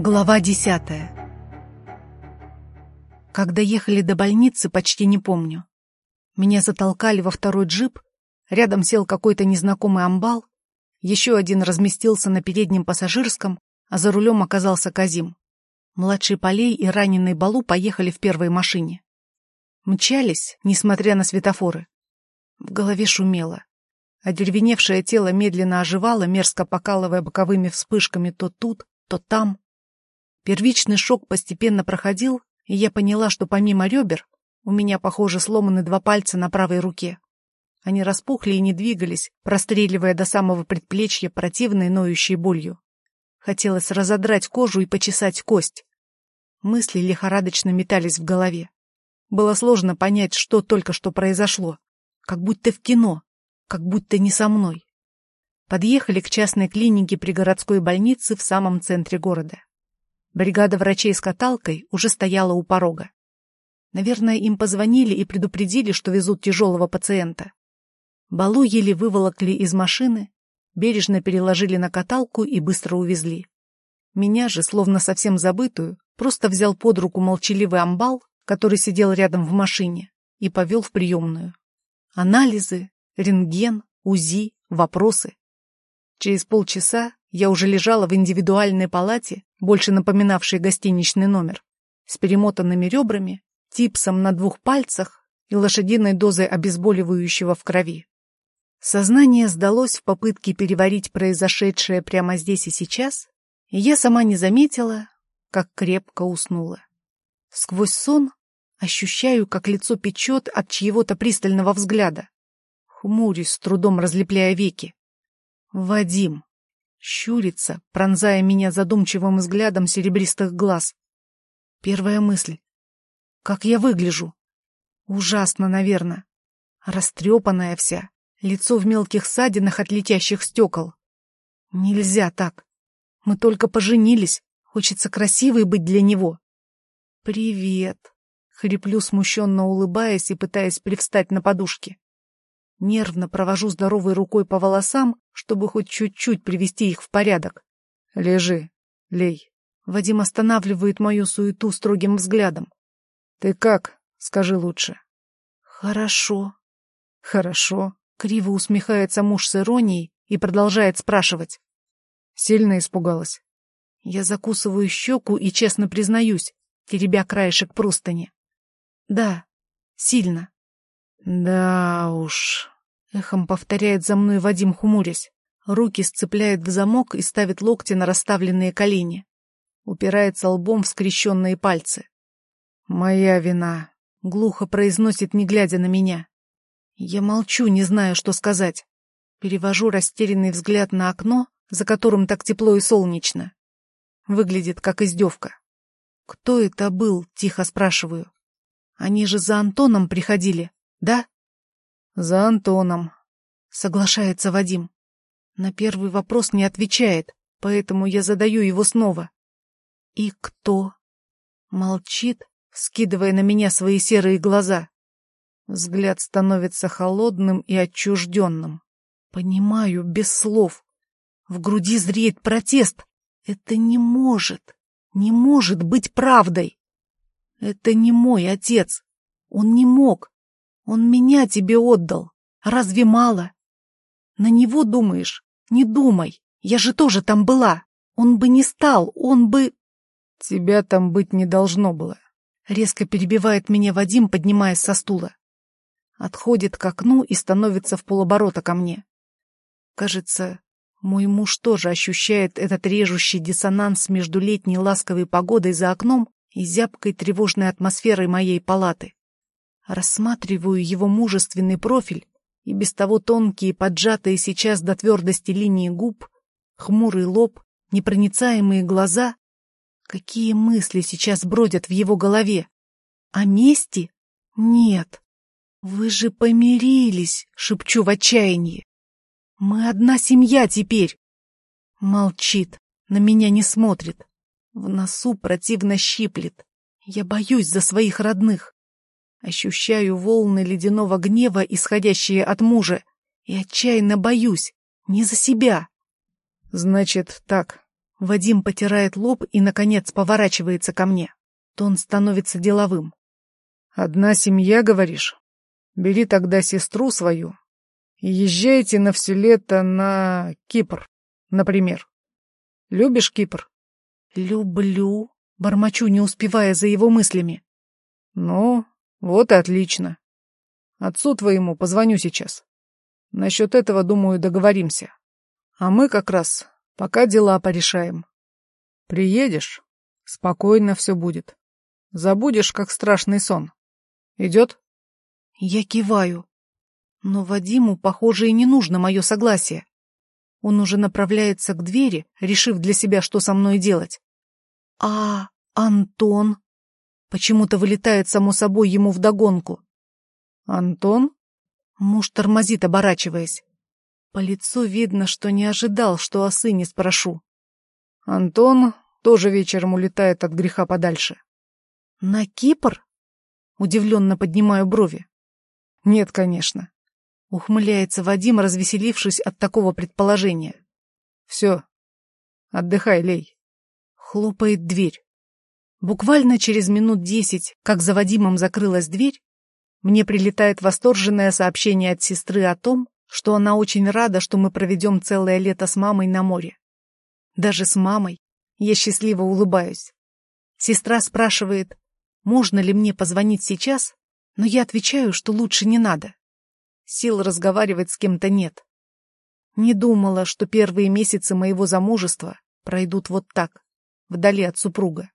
Глава десятая Когда ехали до больницы, почти не помню. Меня затолкали во второй джип, рядом сел какой-то незнакомый амбал, еще один разместился на переднем пассажирском, а за рулем оказался Казим. Младший Полей и раненый Балу поехали в первой машине. Мчались, несмотря на светофоры. В голове шумело. Одеревеневшее тело медленно оживало, мерзко покалывая боковыми вспышками то тут, то там. Первичный шок постепенно проходил, и я поняла, что помимо ребер у меня, похоже, сломаны два пальца на правой руке. Они распухли и не двигались, простреливая до самого предплечья противной ноющей болью. Хотелось разодрать кожу и почесать кость. Мысли лихорадочно метались в голове. Было сложно понять, что только что произошло. Как будто в кино как будто не со мной. Подъехали к частной клинике при городской больнице в самом центре города. Бригада врачей с каталкой уже стояла у порога. Наверное, им позвонили и предупредили, что везут тяжелого пациента. Балу еле выволокли из машины, бережно переложили на каталку и быстро увезли. Меня же, словно совсем забытую, просто взял под руку молчаливый амбал, который сидел рядом в машине, и повел в приемную. Анализы, рентген, УЗИ, вопросы. Через полчаса я уже лежала в индивидуальной палате, больше напоминавшей гостиничный номер, с перемотанными ребрами, типсом на двух пальцах и лошадиной дозой обезболивающего в крови. Сознание сдалось в попытке переварить произошедшее прямо здесь и сейчас, и я сама не заметила, как крепко уснула. Сквозь сон ощущаю, как лицо печет от чьего-то пристального взгляда. Хмурюсь, с трудом разлепляя веки. Вадим. Щурится, пронзая меня задумчивым взглядом серебристых глаз. Первая мысль. Как я выгляжу? Ужасно, наверное. Растрепанная вся, лицо в мелких ссадинах от летящих стекол. Нельзя так. Мы только поженились, хочется красивой быть для него. «Привет!» — хриплю, смущенно улыбаясь и пытаясь привстать на подушке. Нервно провожу здоровой рукой по волосам, чтобы хоть чуть-чуть привести их в порядок. «Лежи, лей». Вадим останавливает мою суету строгим взглядом. «Ты как? Скажи лучше». «Хорошо». «Хорошо». Криво усмехается муж с иронией и продолжает спрашивать. Сильно испугалась. Я закусываю щеку и честно признаюсь, теребя краешек простыни. Да, сильно. «Да уж», — эхом повторяет за мной Вадим, хмурясь. Руки сцепляет в замок и ставит локти на расставленные колени. Упирается лбом в скрещенные пальцы. «Моя вина», — глухо произносит, не глядя на меня. Я молчу, не знаю, что сказать. Перевожу растерянный взгляд на окно, за которым так тепло и солнечно. Выглядит как издевка. «Кто это был?» — тихо спрашиваю. «Они же за Антоном приходили да? За Антоном. Соглашается Вадим. На первый вопрос не отвечает, поэтому я задаю его снова. И кто? Молчит, скидывая на меня свои серые глаза. Взгляд становится холодным и отчужденным. Понимаю, без слов. В груди зреет протест. Это не может, не может быть правдой. Это не мой отец. Он не мог. Он меня тебе отдал. Разве мало? На него думаешь? Не думай. Я же тоже там была. Он бы не стал, он бы... Тебя там быть не должно было. Резко перебивает меня Вадим, поднимаясь со стула. Отходит к окну и становится в полоборота ко мне. Кажется, мой муж тоже ощущает этот режущий диссонанс между летней ласковой погодой за окном и зябкой тревожной атмосферой моей палаты. Рассматриваю его мужественный профиль и без того тонкие, поджатые сейчас до твердости линии губ, хмурый лоб, непроницаемые глаза. Какие мысли сейчас бродят в его голове? О мести? Нет. Вы же помирились, шепчу в отчаянии. Мы одна семья теперь. Молчит, на меня не смотрит. В носу противно щиплет. Я боюсь за своих родных. Ощущаю волны ледяного гнева, исходящие от мужа, и отчаянно боюсь. Не за себя. Значит, так. Вадим потирает лоб и, наконец, поворачивается ко мне. Тон становится деловым. «Одна семья, говоришь? Бери тогда сестру свою и езжайте на все лето на Кипр, например. Любишь Кипр?» «Люблю», — бормочу, не успевая за его мыслями. «Ну, вот и отлично. Отцу твоему позвоню сейчас. Насчет этого, думаю, договоримся. А мы как раз пока дела порешаем. Приедешь, спокойно все будет. Забудешь, как страшный сон. Идет? Я киваю. Но Вадиму, похоже, и не нужно мое согласие. Он уже направляется к двери, решив для себя, что со мной делать. А Антон? Почему-то вылетает само собой ему вдогонку. Антон? Муж тормозит, оборачиваясь. По лицу видно, что не ожидал, что о сыне спрошу. Антон тоже вечером улетает от греха подальше. На Кипр? Удивленно поднимаю брови. Нет, конечно. Ухмыляется Вадим, развеселившись от такого предположения. Все. Отдыхай, Лей. Хлопает дверь. Буквально через минут десять, как за Вадимом закрылась дверь, мне прилетает восторженное сообщение от сестры о том, что она очень рада, что мы проведем целое лето с мамой на море. Даже с мамой я счастливо улыбаюсь. Сестра спрашивает, можно ли мне позвонить сейчас, но я отвечаю, что лучше не надо. Сил разговаривать с кем-то нет. Не думала, что первые месяцы моего замужества пройдут вот так, вдали от супруга.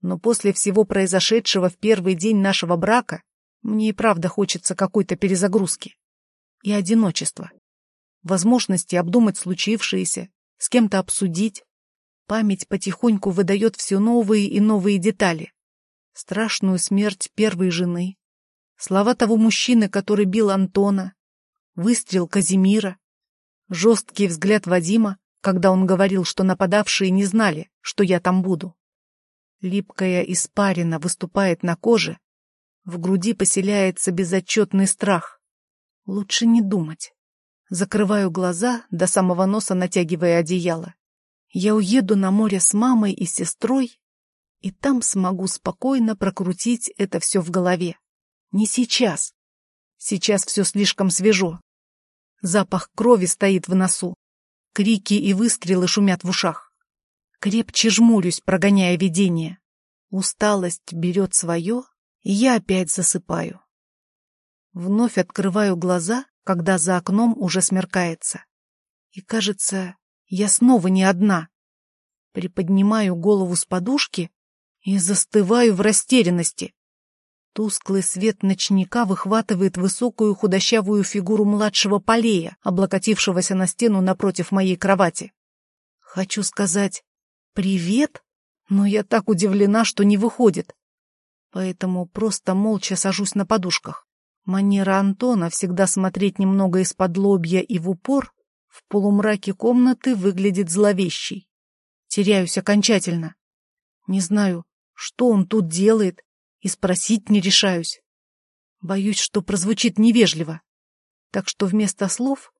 Но после всего произошедшего в первый день нашего брака мне и правда хочется какой-то перезагрузки. И одиночества. Возможности обдумать случившееся, с кем-то обсудить. Память потихоньку выдает все новые и новые детали. Страшную смерть первой жены. Слова того мужчины, который бил Антона. Выстрел Казимира. Жесткий взгляд Вадима, когда он говорил, что нападавшие не знали, что я там буду. Липкая испарина выступает на коже, в груди поселяется безотчетный страх. Лучше не думать. Закрываю глаза, до самого носа натягивая одеяло. Я уеду на море с мамой и сестрой, и там смогу спокойно прокрутить это все в голове. Не сейчас. Сейчас все слишком свежо. Запах крови стоит в носу. Крики и выстрелы шумят в ушах. Крепче жмурюсь, прогоняя видение. Усталость берет свое, и я опять засыпаю. Вновь открываю глаза, когда за окном уже смеркается. И, кажется, я снова не одна. Приподнимаю голову с подушки и застываю в растерянности. Тусклый свет ночника выхватывает высокую худощавую фигуру младшего полея, облокотившегося на стену напротив моей кровати. Хочу сказать «привет», но я так удивлена, что не выходит поэтому просто молча сажусь на подушках. Манера Антона всегда смотреть немного из-под лобья и в упор в полумраке комнаты выглядит зловещей. Теряюсь окончательно. Не знаю, что он тут делает, и спросить не решаюсь. Боюсь, что прозвучит невежливо. Так что вместо слов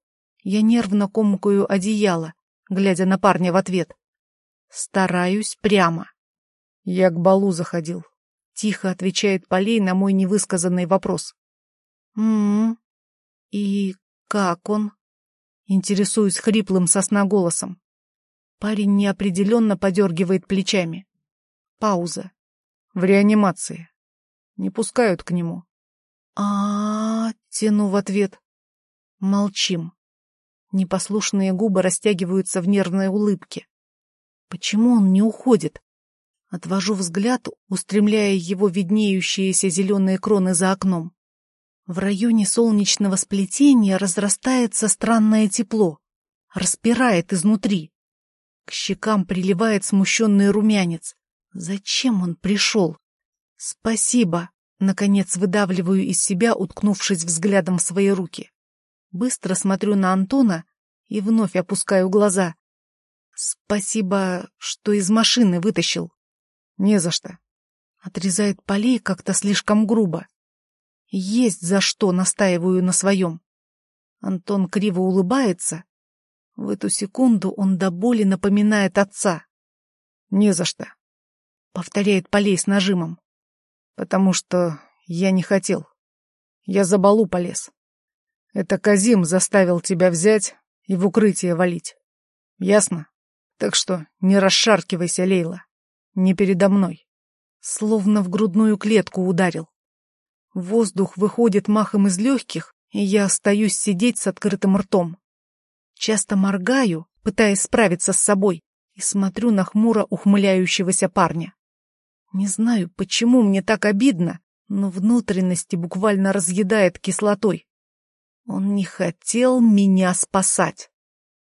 я нервно комкаю одеяло, глядя на парня в ответ. Стараюсь прямо. Я к балу заходил. Тихо отвечает Полей на мой невысказанный вопрос. м м И как он?» Интересуюсь хриплым сосноголосом. Парень неопределенно подергивает плечами. Пауза. В реанимации. Не пускают к нему. а, -а, -а тяну в ответ. Молчим. Непослушные губы растягиваются в нервной улыбке. Почему он не уходит? Отвожу взгляд, устремляя его виднеющиеся зеленые кроны за окном. В районе солнечного сплетения разрастается странное тепло, распирает изнутри. К щекам приливает смущенный румянец. Зачем он пришел? Спасибо, наконец выдавливаю из себя, уткнувшись взглядом в свои руки. Быстро смотрю на Антона и вновь опускаю глаза. Спасибо, что из машины вытащил. Не за что. Отрезает полей как-то слишком грубо. Есть за что, настаиваю на своем. Антон криво улыбается. В эту секунду он до боли напоминает отца. Не за что. Повторяет Полей с нажимом. Потому что я не хотел. Я за балу полез. Это Казим заставил тебя взять и в укрытие валить. Ясно? Так что не расшаркивайся, Лейла. Не передо мной. Словно в грудную клетку ударил. Воздух выходит махом из легких, и я остаюсь сидеть с открытым ртом. Часто моргаю, пытаясь справиться с собой, и смотрю на хмуро ухмыляющегося парня. Не знаю, почему мне так обидно, но внутренности буквально разъедает кислотой. Он не хотел меня спасать.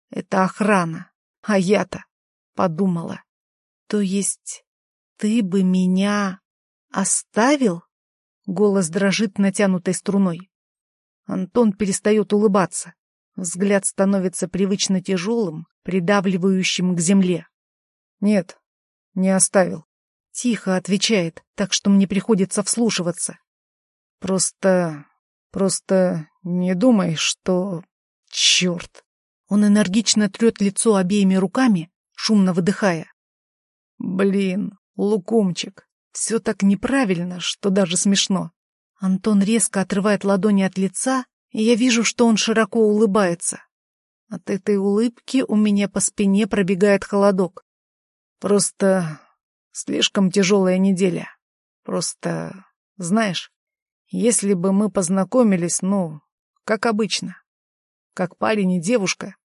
Это охрана, а я-то подумала. То есть ты бы меня оставил? Голос дрожит натянутой струной. Антон перестает улыбаться. Взгляд становится привычно тяжелым, придавливающим к земле. Нет, не оставил. Тихо отвечает, так что мне приходится вслушиваться. Просто... просто не думай, что... Черт! Он энергично трет лицо обеими руками, шумно выдыхая. Блин, лукумчик, все так неправильно, что даже смешно. Антон резко отрывает ладони от лица, и я вижу, что он широко улыбается. От этой улыбки у меня по спине пробегает холодок. Просто Слишком тяжелая неделя. Просто, знаешь, если бы мы познакомились, ну, как обычно, как парень и девушка,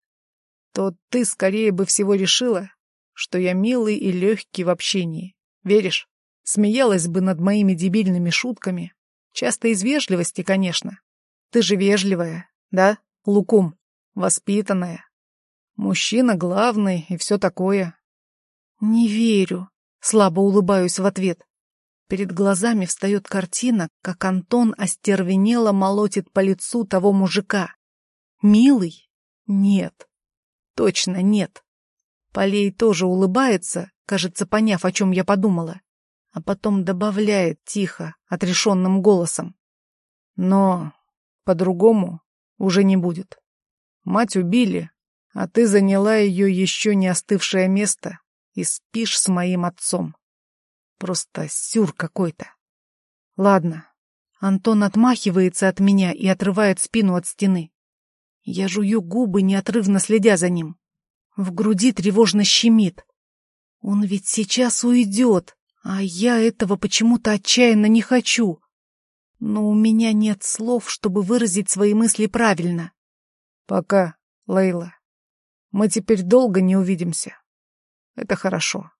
то ты скорее бы всего решила, что я милый и легкий в общении. Веришь? Смеялась бы над моими дебильными шутками. Часто из вежливости, конечно. Ты же вежливая, да, Лукум? Воспитанная. Мужчина главный и все такое. Не верю. Слабо улыбаюсь в ответ. Перед глазами встает картина, как Антон остервенело молотит по лицу того мужика. Милый? Нет. Точно нет. Полей тоже улыбается, кажется, поняв, о чем я подумала, а потом добавляет тихо, отрешенным голосом. Но по-другому уже не будет. Мать убили, а ты заняла ее еще не остывшее место и спишь с моим отцом. Просто сюр какой-то. Ладно. Антон отмахивается от меня и отрывает спину от стены. Я жую губы, неотрывно следя за ним. В груди тревожно щемит. Он ведь сейчас уйдет, а я этого почему-то отчаянно не хочу. Но у меня нет слов, чтобы выразить свои мысли правильно. Пока, Лейла. Мы теперь долго не увидимся. Это хорошо.